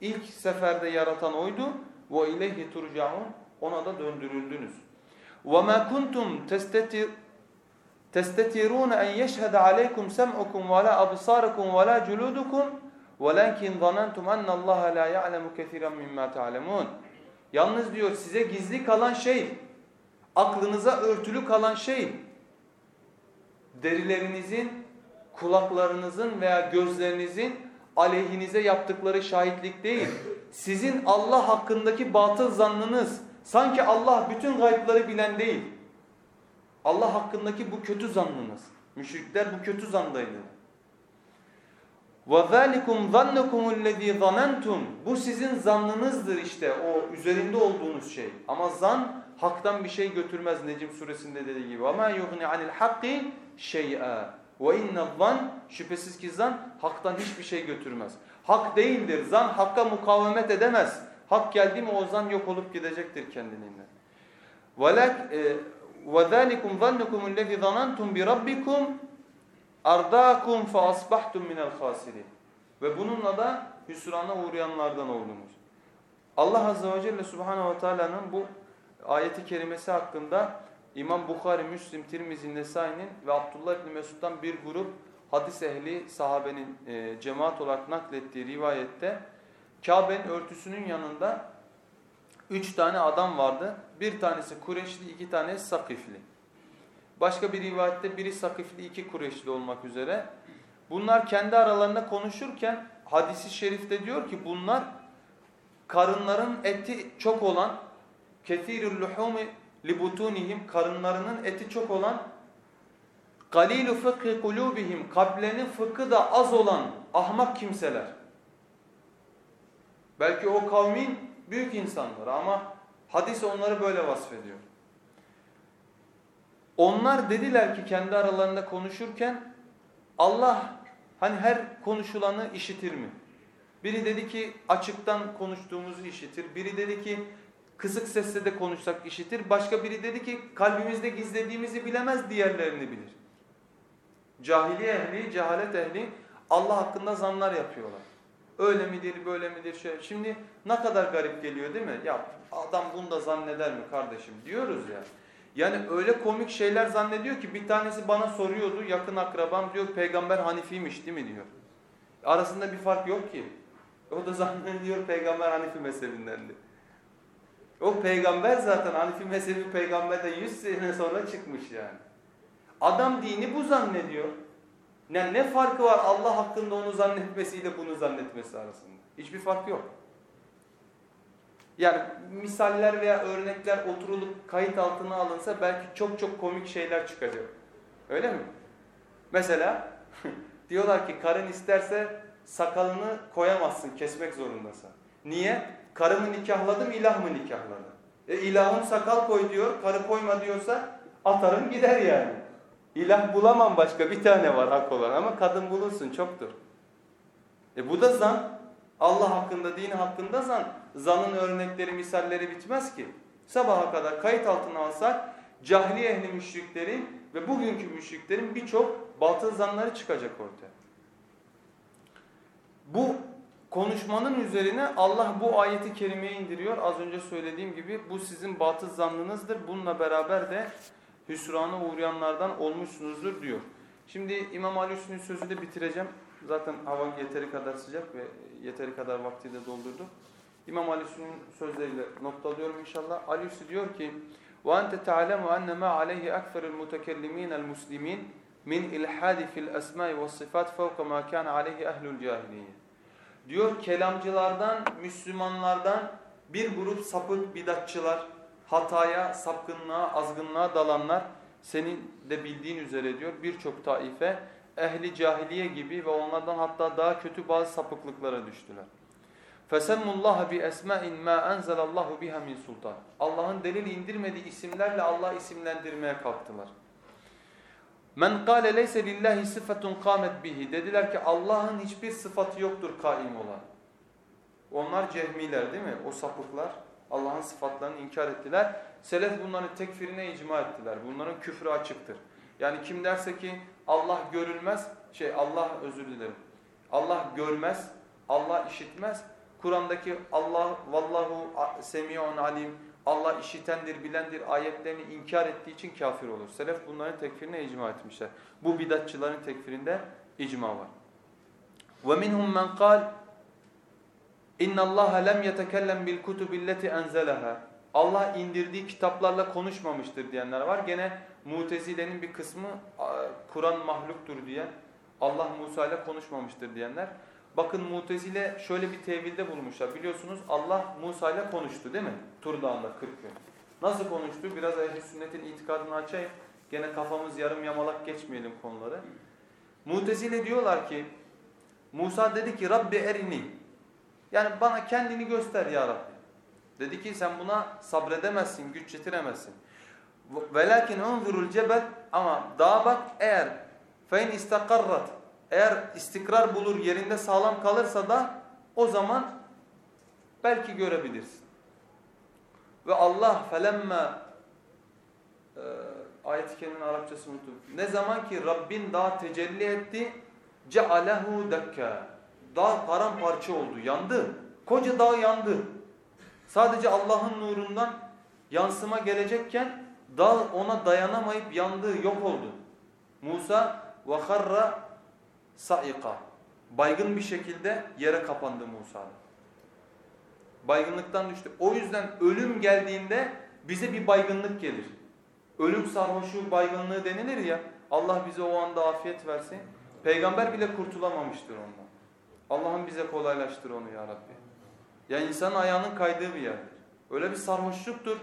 İlk seferde yaratan oydu. وَاِلَيْهِ تُرْجَعُونَ Ona da döndürüldünüz. وَمَا كُنْتُمْ تَسْتَتِرُ تستترون أن يشهد عليكم سمعكم ولا أبصاركم ولا جلودكم ولكن ظننتم أن الله لا يعلم كثيرا مما تعلمون Yalnız diyor size gizli kalan şey, aklınıza örtülü kalan şey, derilerinizin, kulaklarınızın veya gözlerinizin aleyhinize yaptıkları şahitlik değil. Sizin Allah hakkındaki batıl zannınız, sanki Allah bütün gayıpları bilen değil. Allah hakkındaki bu kötü zannınız. Müşrikler bu kötü zandaydı. وَذَٰلِكُمْ ظَنَّكُمُ الَّذ۪ي ظَنَنْتُمْ Bu sizin zannınızdır işte o üzerinde olduğunuz şey. Ama zan haktan bir şey götürmez Necim suresinde dediği gibi. وَمَا يُغْنِ عَنِ الْحَقِّ شَيْئًا وَاِنَّ الظَّنْ Şüphesiz ki zan haktan hiçbir şey götürmez. Hak değildir. Zan hakka mukavemet edemez. Hak geldi mi o zan yok olup gidecektir kendiliğinden. وَذَٰلِكُمْ ظَنَّكُمُ الَّذ۪ي ظَنَنْتُمْ بِرَبِّكُمْ اَرْدَاكُمْ فَأَصْبَحْتُمْ مِنَ الْخَاسِرِينَ Ve bununla da hüsrana uğrayanlardan oldunuz. Allah Azze ve Celle Subhanahu ve Teala'nın bu ayeti kerimesi hakkında İmam Bukhari, Müslim, Tirmizi, Nesai'nin ve Abdullah İbni Mesud'dan bir grup hadis ehli sahabenin e, cemaat olarak naklettiği rivayette Kabe'nin örtüsünün yanında üç tane adam vardı. Bir tanesi Kureşli, iki tanesi Sakifli. Başka bir rivayette biri Sakifli, iki Kureşli olmak üzere. Bunlar kendi aralarında konuşurken hadisi şerifte diyor ki bunlar karınların eti çok olan kethirul luhumi libutunihim karınlarının eti çok olan galilu fıkhi kulubihim kalplerinin fıkhı da az olan ahmak kimseler. Belki o kavmin büyük insanları ama hadis onları böyle vasfediyor. Onlar dediler ki kendi aralarında konuşurken Allah hani her konuşulanı işitir mi? Biri dedi ki açıktan konuştuğumuzu işitir. Biri dedi ki kısık sesle de konuşsak işitir. Başka biri dedi ki kalbimizde gizlediğimizi bilemez diğerlerini bilir. Cahiliye ehli, cehalet ehli Allah hakkında zanlar yapıyorlar. Öyle midir, böyle midir? Şey. Şimdi ne kadar garip geliyor değil mi? Ya adam bunu da zanneder mi kardeşim diyoruz ya. Yani öyle komik şeyler zannediyor ki bir tanesi bana soruyordu yakın akrabam diyor peygamber Hanifiymiş değil mi diyor. Arasında bir fark yok ki. O da zannediyor peygamber Hanifi mezhebindendi. O peygamber zaten Hanifi mezhebi peygamberden 100 sene sonra çıkmış yani. Adam dini bu zannediyor. Yani ne farkı var Allah hakkında onu zannetmesiyle bunu zannetmesi arasında? Hiçbir fark yok. Yani misaller veya örnekler oturulup kayıt altına alınsa belki çok çok komik şeyler çıkacak. Öyle mi? Mesela diyorlar ki karın isterse sakalını koyamazsın, kesmek zorundasın. Niye? Karımı nikahladım, ilah mı nikahladı? E ilahım sakal koy diyor, karı koyma diyorsa atarım gider yani. İlah bulamam başka bir tane var hak olan ama kadın bulursun çoktur. E bu da zan. Allah hakkında, dini hakkında zan. zanın örnekleri, misalleri bitmez ki. Sabaha kadar kayıt altına alsak cahiliye ehli müşriklerin ve bugünkü müşriklerin birçok batıl zanları çıkacak ortaya. Bu konuşmanın üzerine Allah bu ayeti kerimeyi indiriyor. Az önce söylediğim gibi bu sizin batıl zannınızdır. Bununla beraber de hüsrana uğrayanlardan olmuşsunuzdur diyor. Şimdi İmam Ali Hüsnü'nün sözü de bitireceğim. Zaten hava yeteri kadar sıcak ve yeteri kadar vakti de doldurdu. İmam Ali Hüsnü'nün sözleriyle noktalıyorum inşallah. Ali Hüsnü diyor ki وَاَنْتَ تَعْلَمُ أَنَّ مَا عَلَيْهِ أَكْفَرُ الْمُتَكَلِّمِينَ الْمُسْلِمِينَ مِنْ إِلْحَادِ فِي الْأَسْمَاءِ وَالصِّفَاتِ فَوْقَ مَا كَانَ عَلَيْهِ أَهْلُ الْجَاهِلِيَّةِ Diyor kelamcılardan, Müslümanlardan bir grup sapık bidatçılar, hataya, sapkınlığa, azgınlığa dalanlar senin de bildiğin üzere diyor birçok taife ehli cahiliye gibi ve onlardan hatta daha kötü bazı sapıklıklara düştüler. فَسَمُّ اللّٰهَ بِأَسْمَاءٍ مَا أَنْزَلَ اللّٰهُ بِهَا مِنْ sultan. Allah'ın delil indirmediği isimlerle Allah isimlendirmeye kalktılar. Men kâle leyse lillahi sıfatun kâmet bihi. Dediler ki Allah'ın hiçbir sıfatı yoktur kaim olan. Onlar cehmiler değil mi? O sapıklar Allah'ın sıfatlarını inkar ettiler. Selef bunların tekfirine icma ettiler. Bunların küfrü açıktır. Yani kim derse ki Allah görülmez, şey Allah özür dilerim. Allah görmez, Allah işitmez. Kur'an'daki Allah vallahu semiyon alim Allah işitendir, bilendir ayetlerini inkar ettiği için kafir olur. Selef bunların tekfirine icma etmişler. Bu bidatçıların tekfirinde icma var. وَمِنْهُمْ مَنْ قَالْ اِنَّ اللّٰهَ لَمْ يَتَكَلَّمْ بِالْكُتُبِ الَّتِ اَنْزَلَهَا Allah indirdiği kitaplarla konuşmamıştır diyenler var. Gene Mutezile'nin bir kısmı Kur'an mahluktur diyen, Allah Musa ile konuşmamıştır diyenler. Bakın Mutezile şöyle bir tevilde bulmuşlar. Biliyorsunuz Allah Musa ile konuştu değil mi? Tur Dağı'nda 40 gün. Nasıl konuştu? Biraz ehl sünnetin itikadını açayım. Gene kafamız yarım yamalak geçmeyelim konuları. Mutezile diyorlar ki Musa dedi ki Rabbi erini. yani bana kendini göster ya Rabbi. Dedi ki sen buna sabredemezsin, güç yetiremezsin. Velakin unzurul cebel ama dağa bak eğer fein istakarrat eğer istikrar bulur yerinde sağlam kalırsa da o zaman belki görebilirsin. Ve Allah felemme e, ayet-i kerimenin Arapçasını unuttum. Ne zaman ki Rabbin dağ tecelli etti cealehu dekka. Dağ paramparça oldu, yandı. Koca dağ yandı. Sadece Allah'ın nurundan yansıma gelecekken dağ ona dayanamayıp yandı, yok oldu. Musa harra saika. Baygın bir şekilde yere kapandı Musa'da. Baygınlıktan düştü. O yüzden ölüm geldiğinde bize bir baygınlık gelir. Ölüm sarhoşu baygınlığı denilir ya. Allah bize o anda afiyet versin. Peygamber bile kurtulamamıştır ondan. Allah'ım bize kolaylaştır onu ya Rabbi. Ya insanın ayağının kaydığı bir yerdir. Öyle bir sarhoşluktur.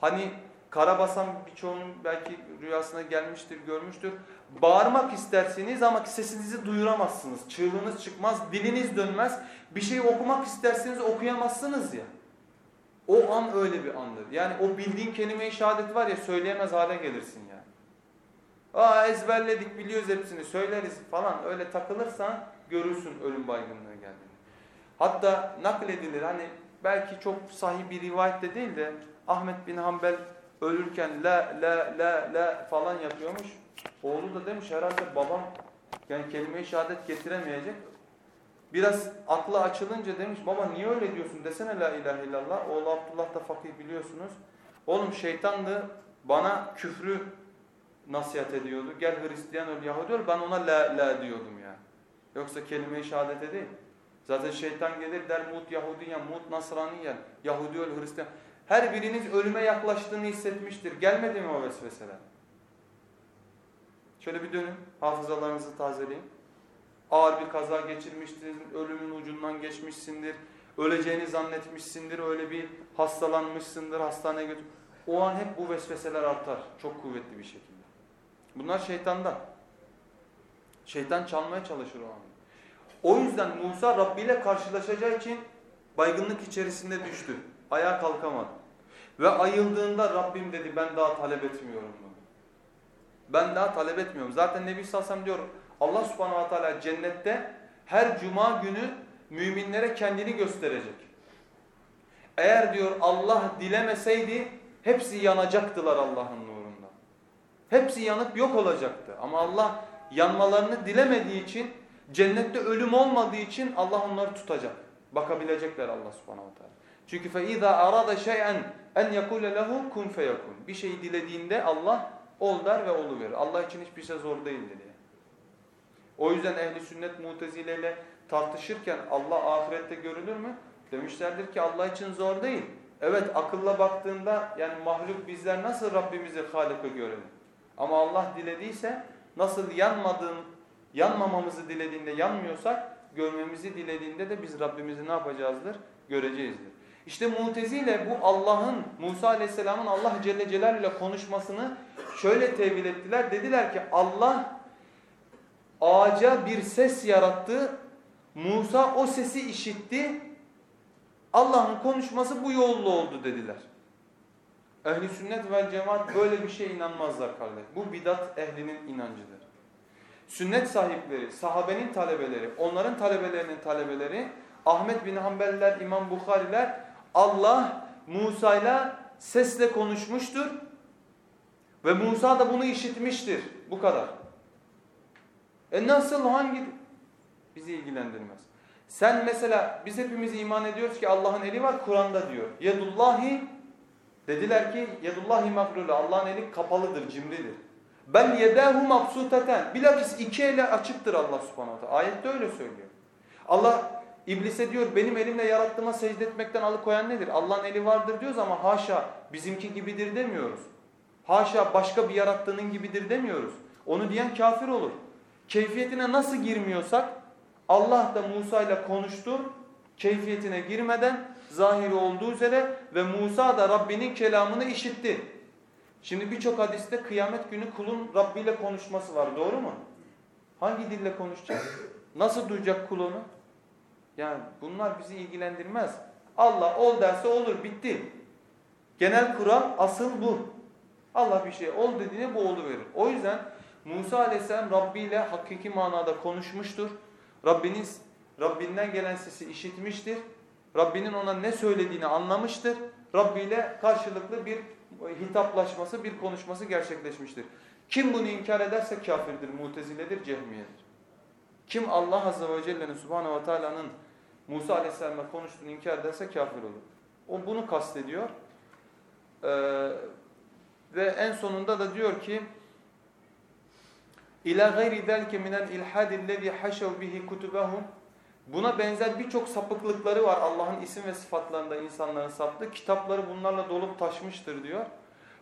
Hani Karabasan birçoğunun belki rüyasına gelmiştir, görmüştür. Bağırmak istersiniz ama sesinizi duyuramazsınız. Çığlığınız çıkmaz, diliniz dönmez. Bir şey okumak isterseniz okuyamazsınız ya. O an öyle bir andır. Yani o bildiğin kelime-i şehadet var ya söyleyemez hale gelirsin yani. Aa ezberledik biliyoruz hepsini söyleriz falan öyle takılırsan görürsün ölüm baygınlığı geldiğini. Hatta nakledilir hani belki çok sahih bir rivayet de değil de Ahmet bin Hanbel ölürken la la la la falan yapıyormuş. Oğlu da demiş herhalde babam yani kelime-i şehadet getiremeyecek. Biraz aklı açılınca demiş baba niye öyle diyorsun desene la ilahe illallah. Oğlu Abdullah da fakih biliyorsunuz. Oğlum şeytandı bana küfrü nasihat ediyordu. Gel Hristiyan öl Yahudi öl ben ona la la diyordum yani. Yoksa kelime-i şehadete değil. Zaten şeytan gelir der mut Yahudiyen, mut Nasraniyen, Yahudi öl Hristiyan. Her biriniz ölüme yaklaştığını hissetmiştir. Gelmedi mi o vesveseler? Şöyle bir dönün, hafızalarınızı tazeleyin. Ağır bir kaza geçirmiştir, ölümün ucundan geçmişsindir, öleceğini zannetmişsindir, öyle bir hastalanmışsındır, hastaneye götür. O an hep bu vesveseler artar, çok kuvvetli bir şekilde. Bunlar şeytandan. Şeytan çalmaya çalışır o an. O yüzden Musa Rabbi ile karşılaşacağı için baygınlık içerisinde düştü. Ayağa kalkamadı. Ve ayıldığında Rabbim dedi ben daha talep etmiyorum bunu. Ben daha talep etmiyorum. Zaten Nebi Salsam diyor Allah subhanahu wa ta'ala cennette her cuma günü müminlere kendini gösterecek. Eğer diyor Allah dilemeseydi hepsi yanacaktılar Allah'ın nurunda. Hepsi yanıp yok olacaktı. Ama Allah yanmalarını dilemediği için cennette ölüm olmadığı için Allah onları tutacak. Bakabilecekler Allah subhanahu wa ta'ala. Çünkü فَاِذَا أَرَادَ شَيْئًا اَنْ يَقُولَ لَهُ كُنْ فَيَكُنْ Bir şeyi dilediğinde Allah ol der ve oluverir. Allah için hiçbir şey zor değildir diye. O yüzden ehli sünnet mutezileyle tartışırken Allah ahirette görülür mü? Demişlerdir ki Allah için zor değil. Evet akılla baktığında yani mahluk bizler nasıl Rabbimizi Halık'ı görelim? Ama Allah dilediyse nasıl yanmadığın, yanmamamızı dilediğinde yanmıyorsak görmemizi dilediğinde de biz Rabbimizi ne yapacağızdır? Göreceğizdir. İşte Mutezile bu Allah'ın Musa Aleyhisselam'ın Allah Celle Celaluhu ile konuşmasını şöyle tevil ettiler. Dediler ki Allah ağaca bir ses yarattı. Musa o sesi işitti. Allah'ın konuşması bu yolla oldu dediler. Ehli sünnet ve cemaat böyle bir şeye inanmazlar kardeş. Bu bidat ehlinin inancıdır. Sünnet sahipleri, sahabenin talebeleri, onların talebelerinin talebeleri, Ahmet bin Hanbeliler, İmam Bukhariler Allah Musa'yla sesle konuşmuştur ve Musa da bunu işitmiştir. Bu kadar. E nasıl hangi bizi ilgilendirmez. Sen mesela biz hepimiz iman ediyoruz ki Allah'ın eli var Kur'an'da diyor. Yedullahi dediler ki yedullahi maglulu Allah'ın eli kapalıdır, cimridir. Ben yedahu mabsuteten. Bilakis iki eli açıktır Allah subhanahu teala. Ayette öyle söylüyor. Allah iblise diyor benim elimle yarattığıma secde etmekten alıkoyan nedir? Allah'ın eli vardır diyoruz ama haşa bizimki gibidir demiyoruz. Haşa başka bir yarattığının gibidir demiyoruz. Onu diyen kafir olur. Keyfiyetine nasıl girmiyorsak Allah da Musa ile konuştu. Keyfiyetine girmeden zahiri olduğu üzere ve Musa da Rabbinin kelamını işitti. Şimdi birçok hadiste kıyamet günü kulun Rabbi ile konuşması var. Doğru mu? Hangi dille konuşacak? Nasıl duyacak kul onu? Yani bunlar bizi ilgilendirmez. Allah ol derse olur bitti. Genel kural asıl bu. Allah bir şey ol dediğine bu olu verir. O yüzden Musa aleyhisselam Rabbi ile hakiki manada konuşmuştur. Rabbinin Rabbinden gelen sesi işitmiştir. Rabbinin ona ne söylediğini anlamıştır. Rabbi ile karşılıklı bir hitaplaşması, bir konuşması gerçekleşmiştir. Kim bunu inkar ederse kafirdir, muteziledir, cehmiyedir. Kim Allah Azze ve Celle'nin Subhanahu ve Teala'nın Musa Aleyhisselam'a konuştuğunu inkar ederse kafir olur. O bunu kastediyor. Ee, ve en sonunda da diyor ki İlâ gayri zelke minel ilhâdillezî haşev bihi kutubahum Buna benzer birçok sapıklıkları var Allah'ın isim ve sıfatlarında insanların saptığı. Kitapları bunlarla dolup taşmıştır diyor.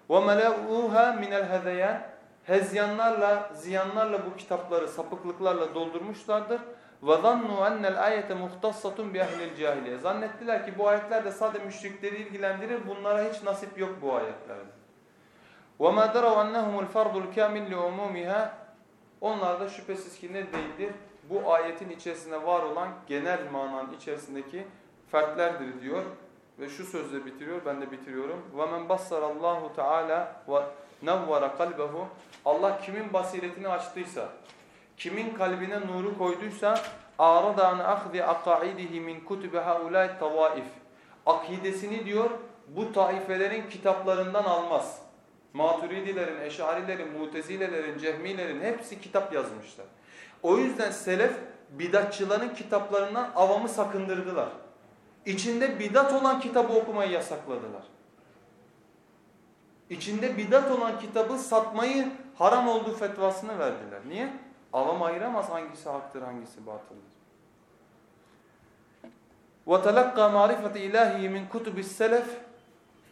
وَمَلَؤُوهَا مِنَ الْهَذَيَانِ Hezyanlarla, ziyanlarla bu kitapları sapıklıklarla doldurmuşlardır. وَظَنُّوا أَنَّ الْآيَةَ مُخْتَصَّةٌ بِأَهْلِ الْجَاهِلِيَةِ Zannettiler ki bu ayetler de sadece müşrikleri ilgilendirir. Bunlara hiç nasip yok bu ayetlerde. وَمَا دَرَوْا أَنَّهُمُ الْفَرْضُ الْكَامِلِ لِعُمُومِهَا Onlar da şüphesiz ki ne değildir? Bu ayetin içerisinde var olan genel mananın içerisindeki fertlerdir diyor. Ve şu sözle bitiriyor, ben de bitiriyorum. وَمَنْ بَصَّرَ اللّٰهُ تَعَالَى وَنَوَّرَ قَلْبَهُ Allah kimin basiretini açtıysa, kimin kalbine nuru koyduysa اَعْرَضَ عَنْ اَخْذِ اَقَعِدِهِ مِنْ كُتُبِ هَؤُلَاءِ tavaif Akidesini diyor bu taifelerin kitaplarından almaz. Maturidilerin, Eşarilerin, Mutezilelerin, Cehmilerin hepsi kitap yazmışlar. O yüzden selef bidatçıların kitaplarından avamı sakındırdılar. İçinde bidat olan kitabı okumayı yasakladılar. İçinde bidat olan kitabı satmayı haram olduğu fetvasını verdiler. Niye? Avam ayıramaz hangisi haktır hangisi batıldır. وَتَلَقَّى مَعْرِفَةِ اِلٰهِهِ مِنْ كُتُبِ السَّلَفِ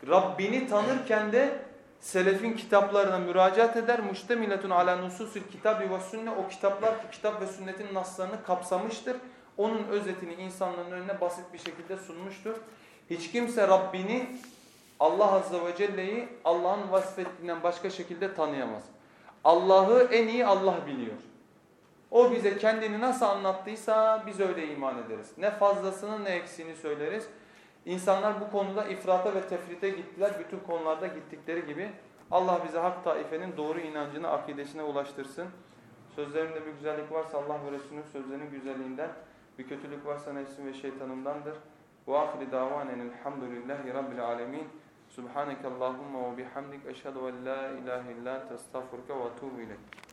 Rabbini tanırken de selefin kitaplarına müracaat eder. Müştemiletun ala nususil kitabi ve sünne. O kitaplar kitap ve sünnetin naslarını kapsamıştır. Onun özetini insanların önüne basit bir şekilde sunmuştur. Hiç kimse Rabbini Allah Azze ve Celle'yi Allah'ın vasfettiğinden başka şekilde tanıyamaz. Allah'ı en iyi Allah biliyor. O bize kendini nasıl anlattıysa biz öyle iman ederiz. Ne fazlasını ne eksiğini söyleriz. İnsanlar bu konuda ifrata ve tefrite gittiler. Bütün konularda gittikleri gibi. Allah bize hak taifenin doğru inancını, akidesine ulaştırsın. Sözlerimde bir güzellik varsa Allah ve Resulünün sözlerinin güzelliğinden, bir kötülük varsa nefsim ve şeytanımdandır. Ve ahri davanen elhamdülillahi rabbil alemin. Subhaneke Allahumma ve bihamdik. Eşhedü en la ilahe illa ente estağfurke ve etûbü ileyk.